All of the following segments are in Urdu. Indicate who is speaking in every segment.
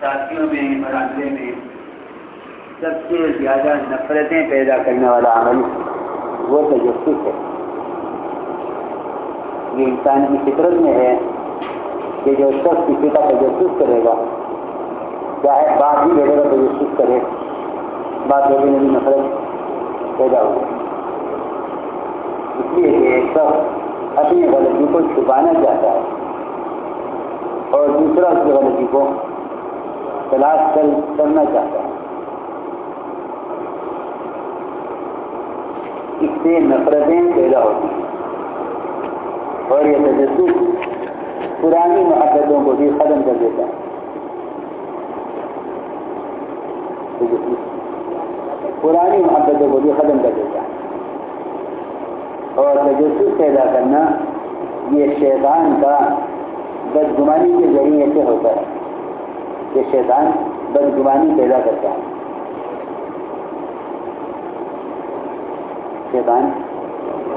Speaker 1: ساتھیوں میں مرحلے میں سب سے زیادہ نفرتیں پیدا کرنے والا عمل وہ تجسس ہے۔ یہ انسان کی فطرت میں ہے کہ جو شخص کسی کا تجسس کرے گا، چاہے باپ بھی بیٹے کا تجسس کرے، باپ بیٹے میں بھی نفرت پیدا ہو اس لیے کہ ایک شخص اپنی غلطی کو چھپانا چاہتا ہے۔ اور دوسرا اس کی غلطی کو تلاش کر کرنا چاہتا ہے اس سے نفرتیں پیدا ہوتی ہیں۔ اور یہ تجسس پرانی محبتوں کو بھی ختم کر دیتا ہے۔ پرانی محبتوں کو بھی ختم کر دیتا ہے۔ اور تجسس پیدا کرنا یہ شیطان کا بدگمانی کے ذریعے سے ہوتا ہے کہ شیطان بدگمانی پیدا کرتا ہے شیطان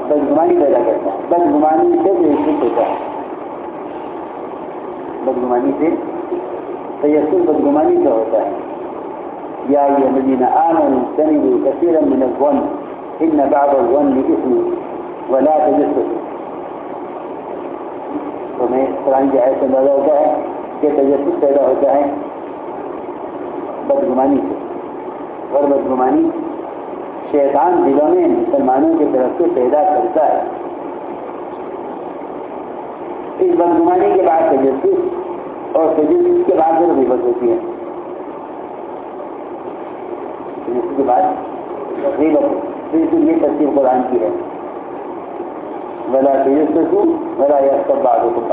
Speaker 1: بدگمانی پیدا کرتا ہے بدگمانی سے جو ہوتا ہے بدگمانی سے تیسر بدگمانی سے ہوتا ہے یا ایہ الذین آمنوا اجتنبوا کثیرا من الظن إن بعض الظن إثم ولا تجسسوا. تو میں قرآن کی آیت سے اندازہ ہوتا ہے کہ تجسس پیدا ہوتا ہے بدگمانی سے۔ اور بدگمانی شیطان دلوں میں مسلمانوں کی طرف سے پیدا کرتا ہے۔ اس بدگمانی کے بعد تجسس اور تجسس کے بعد جو غیبت ہوتی ہے۔ تجسس کے بعد غیبت۔ یہ تصویر قرآن کی ہے۔ ولا تجسس ولا یکسب بعض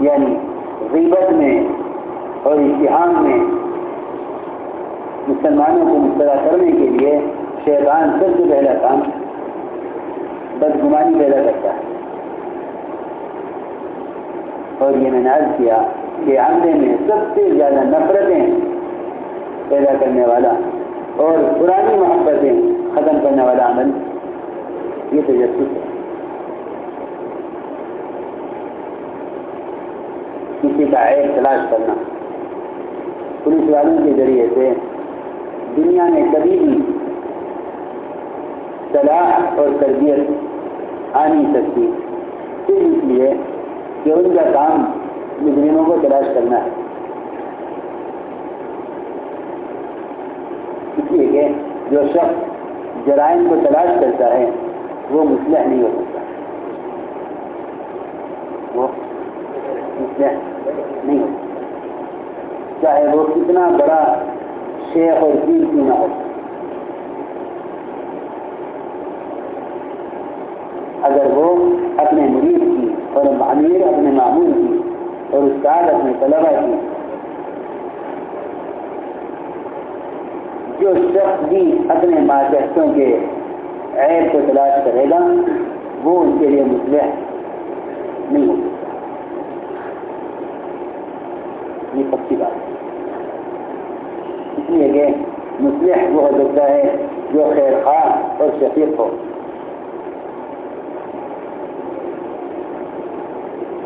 Speaker 1: یعنی غیبت میں اور اتحام میں مسلمانوں کو مبتلا کرنے کے لیے شیطان سب سے پہلا کام بدگمانی پیدا کرتا ہے. اور یہ میں نے عرض کیا کہ عملے میں سب سے زیادہ نفرتیں پیدا کرنے والا اور پرانی محبتیں ختم کرنے والا عمل یہ تجسس ہے کسی کا عیب تلاش کرنا۔ پولیس والوں کے ذریعے سے دنیا میں کبھی بھی صلاح اور تربیت آ نہیں سکتی۔ صرف اس لیے کہ ان کا کام مجرموں کو تلاش کرنا ہے۔ اس لیے کہ جو شخص جرائم کو تلاش کرتا ہے، وہ مسلح نہیں ہو سکتا۔ وہ مسلح نہیں ہو چاہے وہ کتنا بڑا شیخ اور پیر کیوں نہ ہو۔ اگر وہ اپنے مریض کی اور امیر اپنے معمول کی اور استاد اپنے طلبا کی، جو شخص بھی اپنے ماتحتوں کے عیب کو تلاش کرے گا، وہ ان کے لیے مسلح نہیں ہو سکتا یہ پکی بات ہے اس لیے کہ مسلح وہ ہو سکتا ہے جو خیر خواہ اور شفیق ہو۔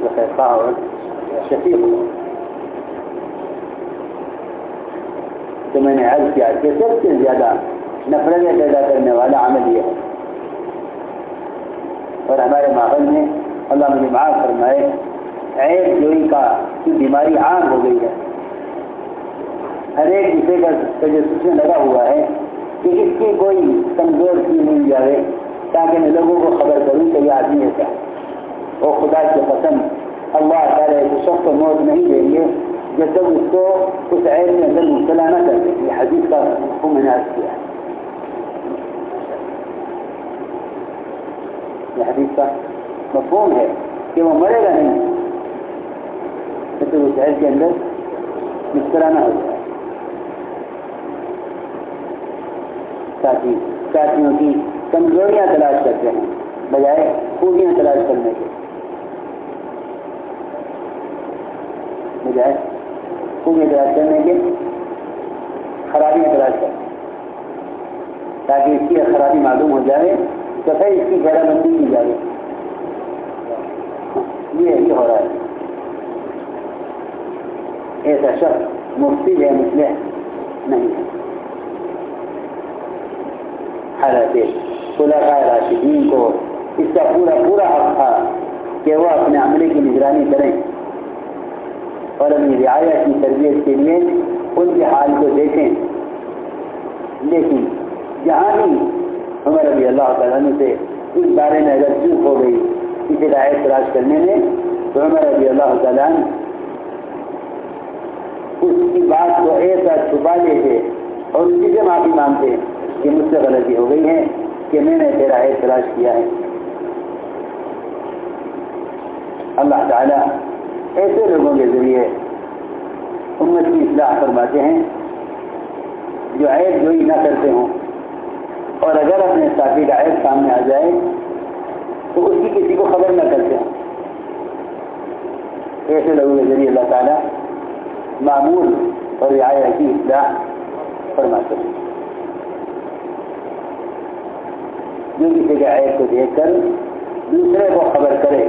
Speaker 1: جو خیر خواہ اور شفیق ہو۔ تو میں نے عرض کیا کہ سب سے زیادہ نفرتیں پیدا کرنے والا عمل یہ ہے۔ اور ہمارے ماحول میں اللہ مجھے معاف فرمائے، عیب جوئی کا بیماری عام ہو گئی ہے۔ ہر ایک کسی کا تجسس میں لگا ہوا ہے کہ اس کی کوئی کمزور چیز مل جائے تاکہ میں لوگوں کو خبر کروں کہ یہ آدمی ایسا ہے وہ خدا کے پسند اللہ تعالیٰ اس شخص کو موت نہیں دیں گے جب تک اس کو اس عیب میں اندر مبتلا نہ کر دیں یہ حدیث کا حکم میں نے عرض کیا ہے یہ حدیث کا مفہوم ہے کہ وہ مرے گا نہیں جب ساتھی، ساتھیوں کی کمزوریاں تلاش کرتے ہیں، بجائے خوبیاں تلاش کرنے کے۔ بجائے خوبیاں تلاش کرنے کے خرابیاں تلاش کرتے تاکہ اس کی خرابی معلوم ہو جائے، تو پھر اس کی گھیرا بندی کی جائے۔ یہ ہو رہا ہے۔ ایسا شخص مفتی ہے مسلح نہیں ہے۔ حضرت خلافہ راشدین کو۔ اس کا پورا پورا حق تھا کہ وہ اپنے عملے کی نگرانی کریں۔ اور اپنی رعایا کی تربیت کے لیے ان کے حال کو دیکھیں۔ لیکن جہاں بھی عمر رضی اللہ تعالیٰ سے اس بارے میں اگر چوک ہو گئی کسی کا اعتراض کرنے میں تو عمر رضی اللہ تعالیٰ اس کی بات کو ایسا چھپا لیتے اور اسی سے معافی مانگتے کہ مجھ سے غلطی ہو گئی ہے کہ میں نے تیرا اعتراض کیا ہے۔ اللہ تعالیٰ ایسے لوگوں کے ذریعے امت کی اصلاح فرماتے ہیں جو عیب جوئی نہ کرتے ہوں۔ اور اگر اپنے ساتھی کا عیب سامنے آ جائے تو اس کی کسی کو خبر نہ کرتے ہوں۔ ایسے لوگوں کے ذریعے اللہ تعالیٰ معمول اور رعایا کی اصلاح فرماتے ہیں۔ جو کسی کے عیب کو دیکھ کر دوسرے کو خبر کرے۔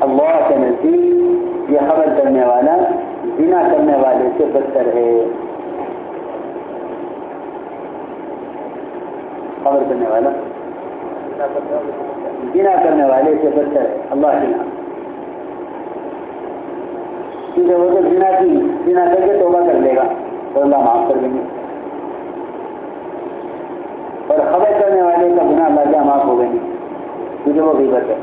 Speaker 1: اللہ کے نزدیک یہ خبر کرنے والا بنا کرنے والے سے بدتر ہے۔ خبر کرنے والا بنا کرنے والے سے بدتر ہے۔ اللہ کے نام۔ کیونکہ وہ تو بنا کی بنا کر کے توبہ کر لے گا۔ تو اللہ معاف کر دیں گے۔ اور خبر کرنے والے کا گناہ اللہ کیا معاف ہو گئے۔ کیونکہ وہ بھی بت ہے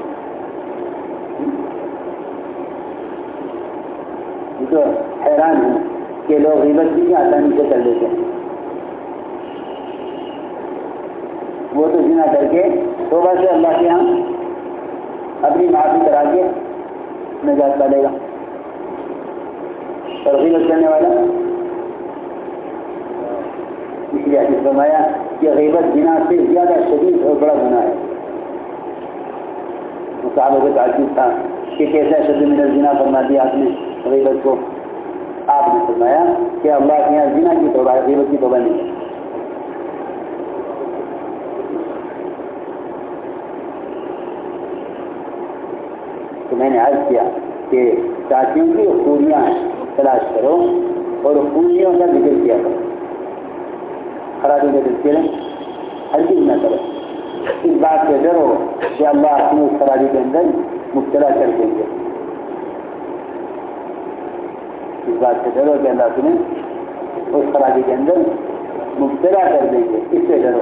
Speaker 1: جو حیران ہوں کہ لوگ غیبت بھی آسانی سے کر لیتے ہیں۔ وہ تو جنا کر کے توبہ سے اللہ کے یہاں اپنی معافی کرا کے نجات پالے گا۔ اور غیبت کرنے والا اس لیے فرمایا کہ غیبت جنا سے زیادہ شدید اور بڑا گناہ ہے۔ صاحب کو تعجب تھا کہ کیسا شدید میں جنا فرما دیا آپ نے، غیبت کو۔ آپ نے فرمایا کہ اللہ کے یہاں جنا کی توبہ ہے، غیبت کی توبہ نہیں ہے۔ تو میں نے عرض کیا کہ ساتھیوں کی خوبیاں تلاش کرو اور خوبیوں کا ذکر کیا کرو۔ قرار النبي الكريم هذه المسألة إذ بعد كدره إن شاء الله أحمد قرار الجنزل مبتلا كالجنزل إذ بعد كدره جلاتنا قرار الجنزل مبتلا كالجنزل إذ كدره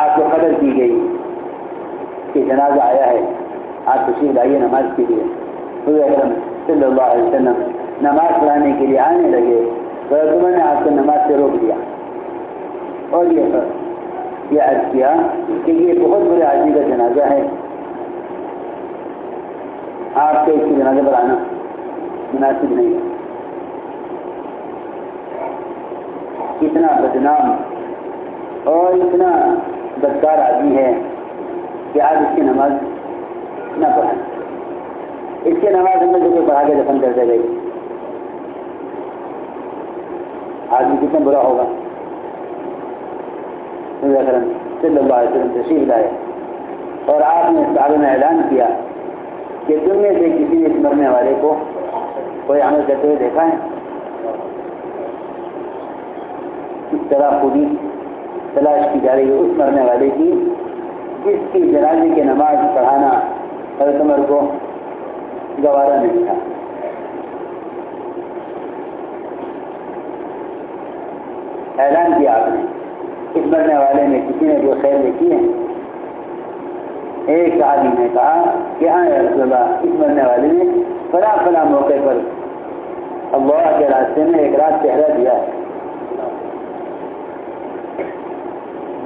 Speaker 1: آپ کو قدر کی گئی کہ جنازہ آیا ہے، آپ تشریف لائیے نماز کے لیے۔ اکرم صلی اللہ علیہ وسلم نماز پڑھانے کے لیے آنے لگے، تو نے آپ کو نماز سے روک دیا اور یہ سر یہ عرض کیا کہ یہ بہت بڑے آدمی کا جنازہ ہے۔ آپ کو اس کی جنازے پر آنا مناسب نہیں ہے۔ اتنا بدنام اور اتنا بدکار آدمی ہے کہ آپ اس کی نماز نہ پڑھائیں اس کی نماز میں جو پڑھا کے دفن کر دے گئی آدمی کتنا برا ہوگا۔ صلی اللہ علیہ وسلم تشریف لائے۔ اور آپ نے اس بارے میں اعلان کیا کہ تم میں سے کسی نے اس مرنے والے کو کوئی عمل کرتے ہوئے دیکھا ہے؟ اس طرح خوبی تلاش کی جا رہی ہے اس مرنے والے کی، جس کی جنازے کی نماز پڑھانا حضرت عمر کو گوارا نہیں تھا۔ اعلان کیا آپ نے، اس مرنے والے میں کسی نے جو خیر دیکھی ہے؟ ایک آدمی نے کہا کہ ہاں رسول اللہ، اس مرنے والے نے فلاں فلاں موقع پر اللہ کے راستے میں ایک رات چہرہ دیا ہے۔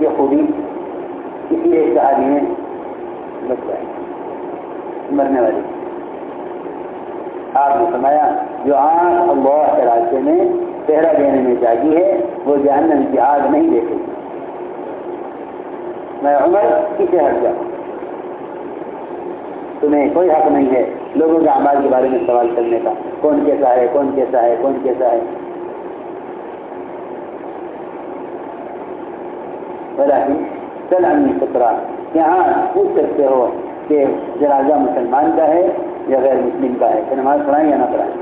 Speaker 1: یہ خوبی کسی ایک آدمی نے بتائی مرنے والی۔ آپ نے سمایا جو آنکھ اللہ کے راستے میں پہرا دینے میں جاگی ہے، وہ جہنم کی آگ نہیں دیکھے گی۔ میں عمر کسے ہٹ جاؤں؟ تمہیں کوئی حق نہیں ہے۔ لوگوں کے اعمال کے بارے میں سوال کرنے کا۔ کون کیسا ہے، کون کیسا ہے، کون کیسا ہے؟ بلا ہی چل امی سترا یہاں پوچھ سکتے ہو کہ جنازہ مسلمان کا ہے یا غیر مسلم کا ہے، کہ نماز پڑھائیں یا نہ پڑھائیں۔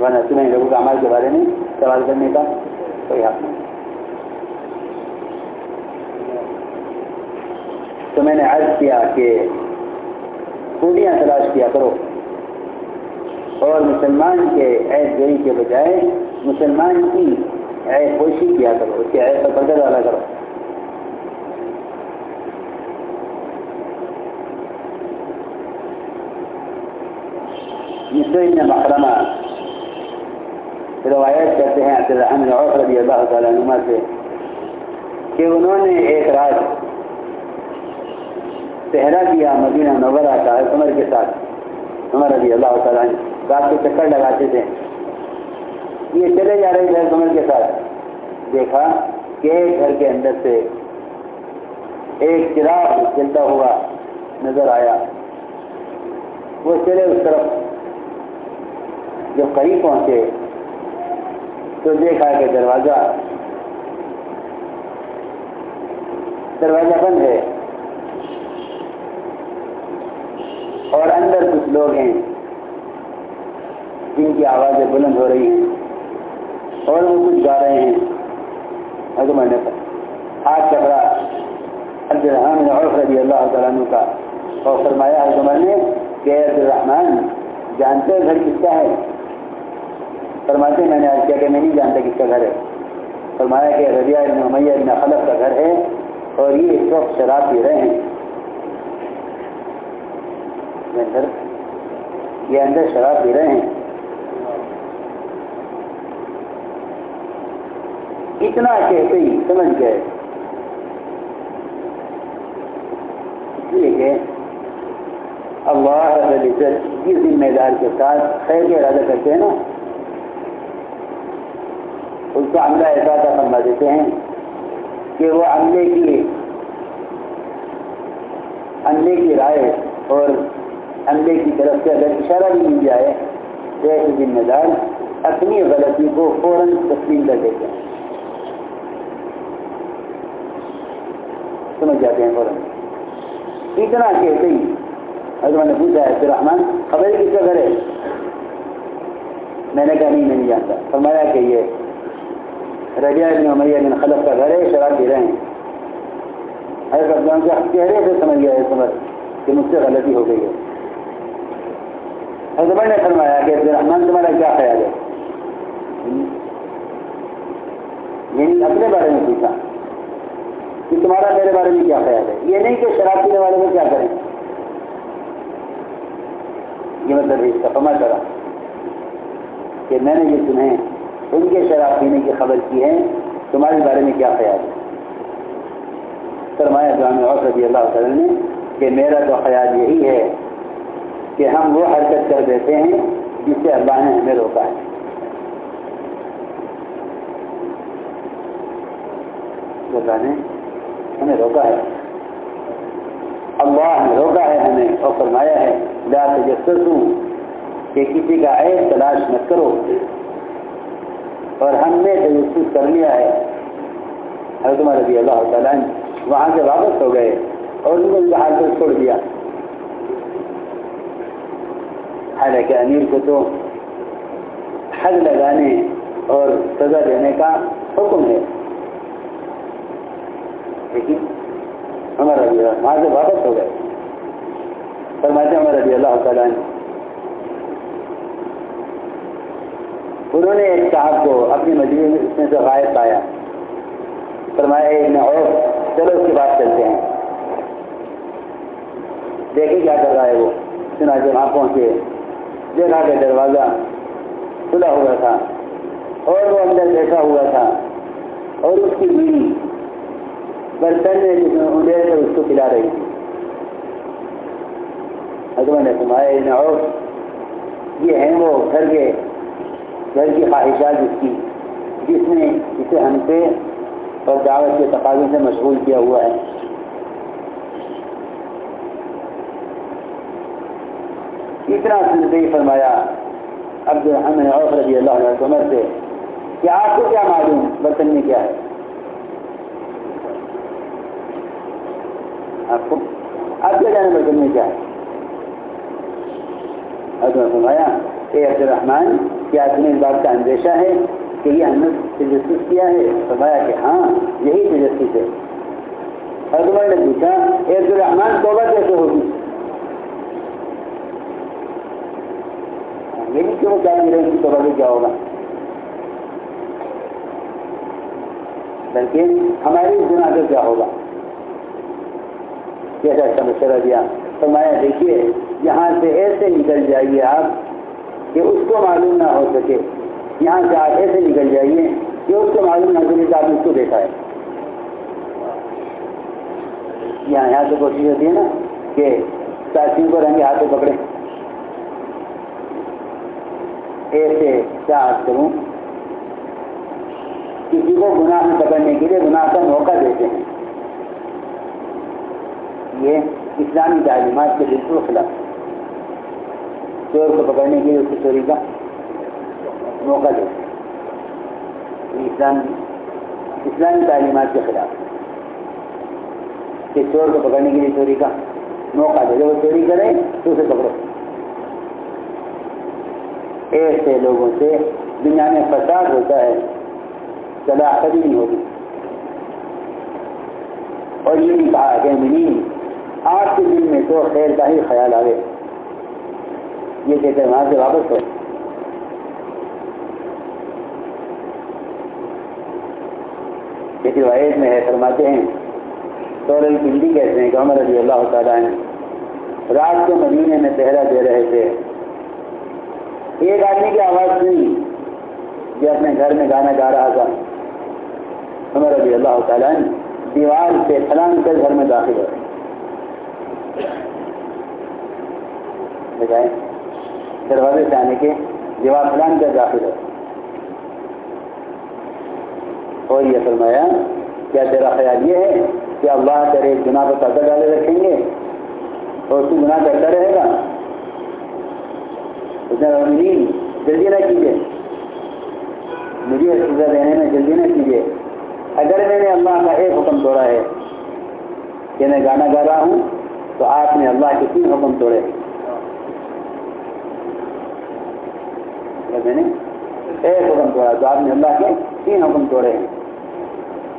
Speaker 1: ورنہ تمہیں لوگوں کے عمل کے بارے میں سوال کرنے کا کوئی حق نہیں۔ تو میں نے عرض کیا کہ خوبیاں تلاش کیا کرو۔ اور مسلمان کے عید گوئی کے بجائے مسلمان کی عید پوشی کیا کرو اس کے عید پر ڈالا کرو نے محرمہ روایت کرتے ہیں عبد الرحمن عوف رضی اللہ تعالیٰ نما سے، کہ انہوں نے ایک رات پہرا کیا، مدینہ نورہ کا، عمر کے ساتھ۔ عمر رضی اللہ تعالیٰ رات کو چکر لگاتے تھے۔ یہ چلے جا رہے تھے عمر کے ساتھ۔ دیکھا کہ ایک گھر کے اندر سے ایک چراغ چلتا ہوا نظر آیا۔ وہ چلے اس طرف۔ جب قریب پہنچے تو دیکھا کہ دروازہ دروازہ بند ہے اور اندر کچھ لوگ ہیں جن کی آوازیں بلند ہو رہی ہیں اور وہ کچھ گا رہے ہیں۔ حکمر نے ہاتھ چکرا عبد الرحمان عرف رضی اللہ تعالیٰ کا اور فرمایا حکمر نے کہ عبد الرحمان جانتے گھر کس کا ہے. فرماتے میں نے آج کیا کہ میں نہیں جانتا کس کا گھر ہے۔ فرمایا کہ ربیہ ابن امیہ ابن خلف کا گھر ہے اور یہ اس وقت شراب پی رہے ہیں۔ یہ اندر شراب پی رہے ہیں۔ اتنا کہتے ہی سمجھ گئے۔ اس لیے کہ اللہ رب العزت جس ذمہ دار کے ساتھ خیر کے ارادہ کرتے ہیں نا۔ اس کا عملہ ایسا کا فرما دیتے ہیں کہ وہ عملے کی عملے کی رائے اور عملے کی طرف سے اگر اشارہ بھی مل جائے تو ایسے ذمہ دار اپنی غلطی کو فوراً تسلیم کر دیتے ہیں۔ سمجھ جاتے ہیں فوراً۔ اتنا کہتے ہی حضرت نے پوچھا ہے رحمان خبر کس کا گھر ہے؟ میں نے کہا، نہیں، میں نہیں جانتا۔ فرمایا کہ یہ رجا ابن امیہ بن خلف کا گھر ہے، شراب پی رہے ہیں۔ حضرت افغان کے چہرے سے سمجھ گیا ہے، سمجھ، کہ مجھ سے غلطی ہو گئی ہے۔ حضرت نے فرمایا کہ عبد الرحمان تمہارا کیا خیال ہے؟ یعنی اپنے بارے میں پوچھا۔ کہ تمہارا میرے بارے میں کیا خیال ہے؟ یہ نہیں کہ شراب پینے والے کو کیا کریں۔ یہ مطلب اس کا سمجھ کرا کہ میں نے یہ سنے ان کے شراب پینے کی خبر کی ہے، تمہارے بارے میں کیا خیال ہے؟ سرمایہ جامع اور رضی اللہ تعالیٰ نے کہ میرا تو خیال یہی ہے کہ ہم وہ حرکت کر دیتے ہیں جس سے اللہ نے ہمیں روکا ہے۔ بتانے ہمیں روکا ہے۔ اللہ نے روکا ہے ہمیں اور فرمایا ہے، لا تجسس ہوں کہ کسی کا عیب تلاش مت کرو۔ اور ہم نے تجسس کر لیا ہے، حضرت رضی اللہ تعالیٰ وہاں سے واپس ہو گئے اور ان کو حال پر چھوڑ دیا۔ حالانکہ امیر کو تو حد لگانے اور سزا دینے کا حکم ہے۔ لیکن ہمارا رضی اللہ وہاں سے واپس ہو گئے۔ فرماتے ہمارا رضی اللہ تعالیٰ انہوں نے ایک صاحب کو اپنی مجموعے میں اس میں سے غائب پایا۔ فرمایا اور چلو اس کے بعد چلتے ہیں۔ دیکھے کیا کر رہا ہے وہ۔ سنا جب وہاں پہنچے۔ دیکھا کہ دروازہ کھلا ہوا تھا اور وہ اندر بیٹھا ہوا تھا اور اس کی بیڑی برتن میں جس میں سے اس کو پلا رہی تھی۔ حضرت نے فرمایا اور یہ ہیں وہ گھر کے، گھر کی خواہشات جس کی، جس نے اسے ہم سے اور دعوت کے تقاضے سے مشغول کیا ہوا ہے۔ اتنا سلسلے فرمایا عبد الرحمن عوف رضی اللہ علیہ عمر سے کہ آپ کو کیا معلوم برتن میں کیا ہے؟ آپ کو آپ کیا جانے بدل میں کیا ہے فرمایا، اے عبد الرحمان کیا تمہیں اس بات کا اندیشہ ہے کہ یہ ہم نے تجسس کیا ہے؟ فرمایا کہ ہاں یہی تجسس ہے۔ عمر نے پوچھا، اے عبد الرحمان توبہ کیسے ہوگی؟ یہ کیوں کیا میرے ان کی توبہ سے کیا ہوگا؟ بلکہ ہماری گناہ سے کیا ہوگا؟ کیسا اچھا مشورہ دیا۔ فرمایا، دیکھیے، یہاں سے ایسے نکل جائیے آپ کہ اس کو معلوم نہ ہو سکے۔ یہاں سے آپ ایسے نکل جائیے کہ اس کو معلوم نہ سکے کہ آپ نے اس کو دیکھا ہے۔ یہاں یہاں سے کوشش ہوتی ہے نا کہ ساتھیوں کو رنگے ہاتھوں پکڑے ایسے کیا کروں۔ کسی کو گناہ میں پکڑنے کے لیے گناہ کا موقع دیتے ہیں۔ یہ اسلامی تعلیمات کے بالکل خلاف چور کو پکڑنے کے لیے اس کی چوری کا موقع دیتے ہیں اسلام اسلامی تعلیمات کے خلاف کہ چور کو پکڑنے کے لیے چوری کا موقع دے۔ جب وہ چوری کرے تو اسے پکڑو۔ ایسے لوگوں سے دنیا میں فساد ہوتا ہے، صلاح کبھی نہیں ہوگی اور یہ بھی کہا کہ منی آج کے دن میں تو خیر کا ہی خیال آئے یہ کہتے ہیں وہاں سے واپس ہو۔ روایت میں ہے، فرماتے ہیں سورل پنڈی کہتے ہیں کہ عمر رضی اللہ تعالیٰ نے رات کو مدینے میں پہرا دے رہے تھے۔ ایک آدمی کی آواز سنی، جو اپنے گھر میں گانا گا رہا تھا۔ عمر رضی اللہ تعالیٰ نے دیوار سے پھلان کر گھر میں داخل ہو۔ بجائے دروازے سے آنے کے دیوار پھلان کر داخل ہو۔ اور یہ فرمایا، کیا تیرا خیال یہ ہے کہ اللہ تیرے گناہ کو پردہ ڈالے رکھیں گے؟ اور تو گناہ کرتا رہے گا؟ اس نے جی، جلدی نہ کیجیے۔ مجھے سزا دینے میں جلدی نہ کیجیے۔ اگر میں نے اللہ کا ایک حکم توڑا ہے کہ میں گانا گا رہا ہوں، تو آپ نے اللہ کے تین حکم توڑے۔ میں نے ایک حکم توڑا تو آپ نے اللہ کے تین حکم توڑے ہیں۔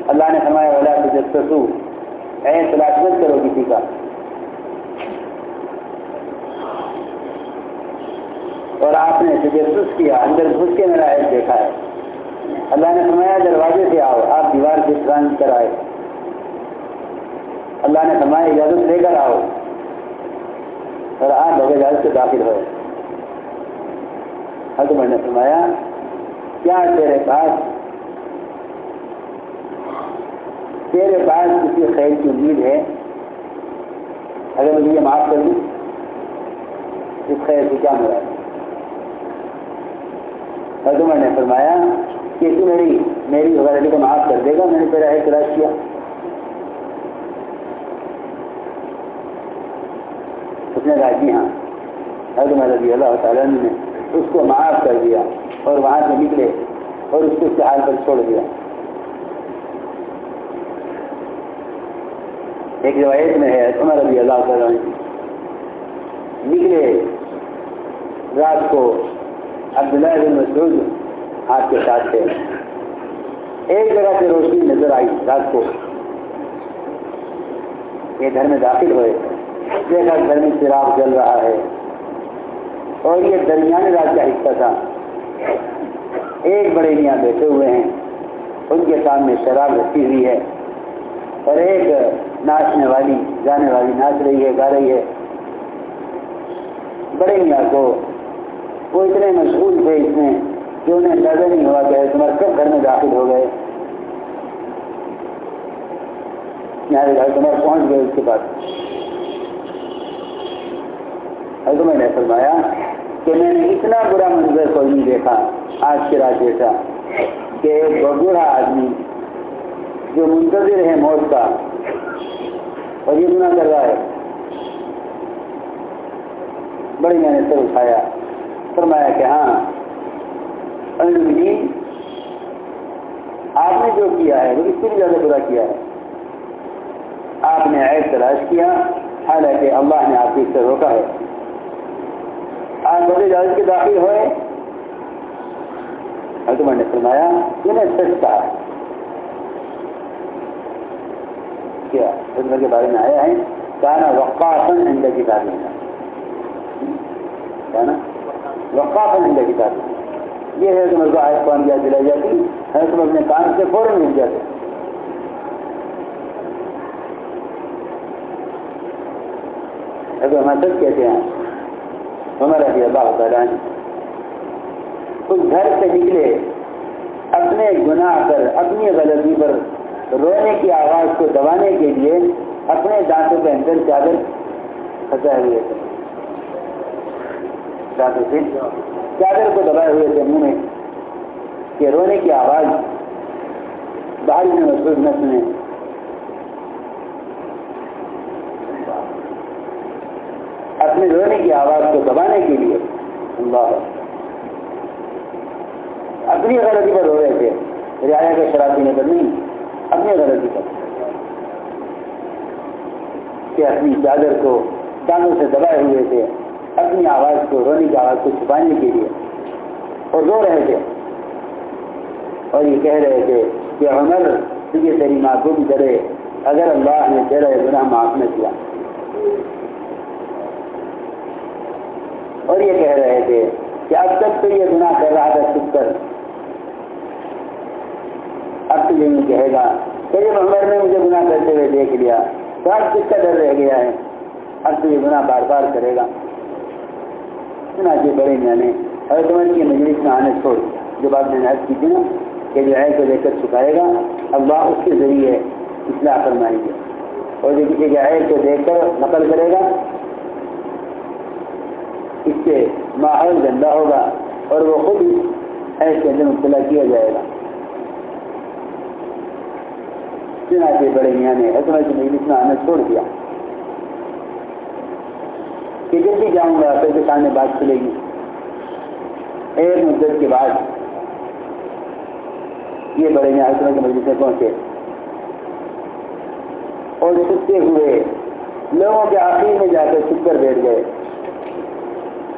Speaker 1: اللہ نے فرمایا والا تجسسو اے تلاش مت کرو کسی کا۔ اور آپ نے تجسس کیا، اندر گھس کے میرا ایپ دیکھا ہے۔ اللہ نے فرمایا، دروازے سے آؤ، آپ دیوار سے ٹرانس کر آئے۔ اللہ نے فرمایا، اجازت لے کر آؤ۔ اور آپ بغیر اجازت سے داخل ہوئے۔ حضرت نے فرمایا، کیا تیرے پاس تیرے پاس کسی خیر کی امید ہے؟ اگر مجھے یہ معاف کر دوں اس خیر سے کیا مراد؟ حضرت نے فرمایا، کہ تو میری میری وغیرہ کو معاف کر دے گا، میں نے تیرا اعتراض کیا۔ اس نے کہا جی ہاں۔ حضرت رضی اللہ تعالیٰ نے اس کو معاف کر دیا اور وہاں سے نکلے اور اس کو اس کے حال پر چھوڑ دیا۔ ایک روایت میں ہے عمر رضی اللہ تعالیٰ نکلے رات کو عبداللہ بن مسعود ہاتھ کے ساتھ تھے۔ ایک جگہ سے روشنی نظر آئی رات کو۔ یہ گھر میں داخل ہوئے۔ دیکھا گھر میں چراغ جل رہا ہے۔ اور یہ درمیانی رات کا حصہ تھا۔ ایک بڑے میاں بیٹھے ہوئے ہیں۔ ان کے سامنے شراب رکھی ہوئی ہے۔ اور ایک ناچنے والی جانے والی ناچ رہی ہے، گا رہی ہے۔ بڑے میاں کو، وہ اتنے مشغول تھے اس میں کہ انہیں اندازہ نہیں ہوا کہ تمہارے کب گھر میں داخل ہو گئے۔ یعنی تمہارے پہنچ گئے اس کے بعد حضرت میں نے فرمایا کہ میں نے اتنا برا منظر کوئی نہیں دیکھا آج کے رات جیسا کہ ایک بوڑھا آدمی جو منتظر ہے موت کا، اور یہ کر رہا ہے۔ بڑی میں نے سر اٹھایا، فرمایا کہ ہاں جی، آپ نے جو کیا ہے، وہ اس سے بھی زیادہ برا کیا ہے۔ آپ نے عیب تلاش کیا، حالانکہ اللہ نے آپ کی سے روکا ہے۔ آپ بڑے جاز کے داخل ہوئے۔ حکمر نے فرمایا انہیں سچ کہا۔ کیا؟ حکمر کے بارے میں آیا ہے کہنا وقافن عند کتاب کہنا وقافن عند کتاب یہ ہے کہ مرغا آئے قرآن یاد دلائی جاتی ہے تم اپنے کان سے فوراً مل جاتے۔ اگر ہم سچ کہتے ہیں عمر رضی اللہ تعالیٰ اس گھر سے نکلے، اپنے گناہ پر، اپنی غلطی پر رونے کی آواز کو دبانے کے لیے اپنے دانتوں کے اندر چادر پھنسائے ہوئے تھے۔ دانتوں سے چادر کو دبائے ہوئے تھے منہ میں کہ رونے کی آواز باہر میں محسوس نہ سنے اپنے رونے کی آواز کو دبانے کے لیے۔ اللہ۔ اپنی غلطی پر رو رہے تھے۔ رعایا کے شراب پینے پر نہیں۔ اپنی غلطی پر۔ کہ اپنی چادر کو دانوں سے دبائے ہوئے تھے۔ اپنی آواز کو رونے کی آواز کو چھپانے کے لیے۔ اور رو رہے تھے۔ اور یہ کہہ رہے تھے کہ عمر تجھے تیری معصوم کرے۔ اگر اللہ نے تیرا گناہ معاف نہ کیا۔ اور یہ کہہ رہے تھے کہ اب تک تو یہ گناہ کر رہا تھا چھپ کر۔ اب تو یہی کہے گا۔ کہ جب عمر نے مجھے گناہ کرتے ہوئے دیکھ لیا۔ تو اب کس کا ڈر رہ گیا ہے؟ اب تو یہ گناہ بار بار کرے گا۔ سنا جی بڑے میاں نے حضرت عمر کی مجلس میں آنے چھوڑ جب آپ نے نحت کی تھی نا، کہ جو ہے کو لے کر چھپائے گا۔ اللہ اس کے ذریعے اصلاح فرمائیں گے اور جو کسی کے عید کو دیکھ کر نقل کرے گا۔ سے ماحول گندا ہوگا اور وہ خود ایسے اندر مبتلا کیا جائے گا۔ چنانچہ بڑے میاں نے حکمت کی مجلس میں آنا چھوڑ دیا۔ کہ جب بھی جاؤں گا پھر کے سامنے بات چلے گی۔ ایک مدت کے بعد یہ بڑے میاں حکمت کی مجلس میں پہنچے اور چھپتے ہوئے لوگوں کے آخر میں جا کر چھپ کر بیٹھ گئے۔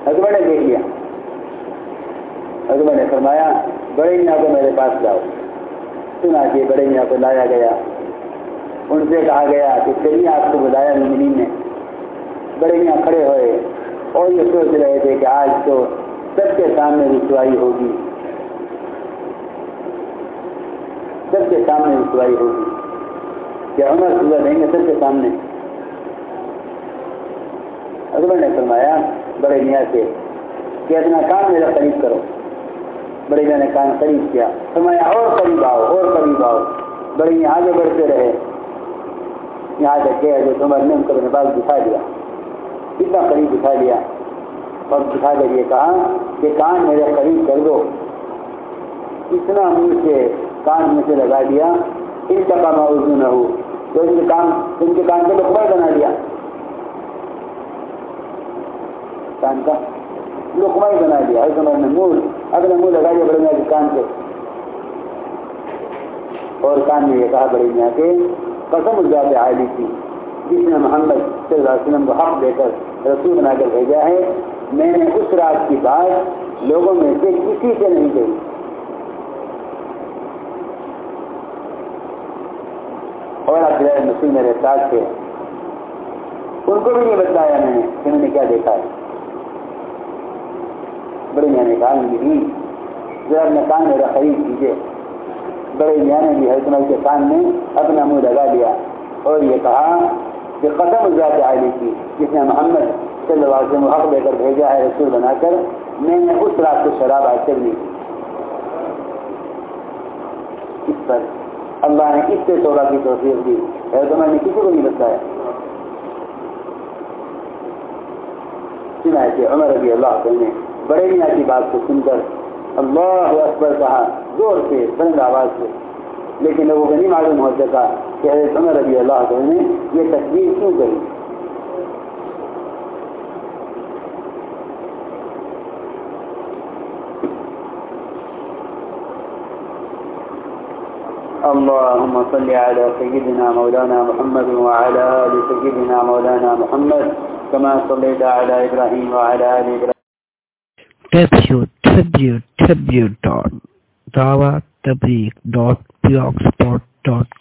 Speaker 1: حکمر نے دیکھ لیا۔ حکمر نے فرمایا، بڑے میاں کو میرے پاس جاؤ۔ سنا کہ بڑے میاں کو لایا گیا۔ ان سے کہا گیا کہ چلیے آپ کو بلایا ممنین نے۔ بڑے میاں کھڑے ہوئے اور یہ سوچ رہے تھے کہ آج تو سب کے سامنے رسوائی ہوگی۔ سب کے سامنے رسوائی ہوگی۔ کہ عمر صبح دیں گے سب کے سامنے؟ اکبر نے فرمایا بڑے میاں سے کہ اپنا کام میرا قریب کرو۔ بڑے میاں نے کام قریب کیا۔ فرمایا، اور قریب آؤ، اور قریب آؤ۔ بڑے میاں آگے بڑھتے رہے۔ یہاں تک گیا جو عمر نے ان کو اپنے دکھا دیا۔ اتنا قریب دکھا دیا۔ اور دکھا کر یہ کہا کہ کان میرے قریب کر دو۔ اتنا منہ سے کان منہ سے لگا دیا۔ ان کا کام اردو نہ ہو تو ان کے کام ان کے کان کو لکمہ بنا دیا۔ کان کا لکمہ ہی بنا دیا اس عمر نے منہ اپنے منہ لگا دیا بڑے میاں جی کے کان سے اور کان میں یہ کہا بڑے میاں کے، قسم الزاد عالی تھی، جس نے محمد صلی اللہ علیہ وسلم کو حق دے کر رسول بنا کر بھیجا ہے۔ میں نے اس رات کی بات لوگوں میں سے کسی سے نہیں کہی۔ اور اب مسلم میرے ساتھ تھے، ان کو بھی نہیں بتایا میں نے کہ میں نے کیا دیکھا ہے۔ بڑے میاں نے کہا بھی ذرا اپنے کان میرا خرید کیجیے بڑے میاں نے بھی حکمت کے کان میں اپنا منہ لگا دیا اور یہ کہا کہ قسم ذات عالی کی، جس نے محمد صلی اللہ علیہ وسلم حق دے کر بھیجا ہے، رسول بنا کر، میں نے اس رات کو شراب حاصل نہیں کی اس پر اللہ نے کس سے توڑا کی توفیق دی۔ ہے تو میں نے کسی کو نہیں بتایا سنا کہ عمر رضی اللہ عنہ نے بڑے میاں کی بات کو سن کر اللہ اکبر کہا، زور سے، بلند آواز سے۔ لیکن لوگوں کو نہیں معلوم ہو سکا کہ حضرت عمر رضی اللہ عنہ نے یہ تصویر کیوں کری اللهم صل على سيدنا مولانا محمد وعلى آل سيدنا مولانا محمد كما صليت على إبراهيم وعلى آل إبراهيم
Speaker 2: www.dawatbliq.blogspot.com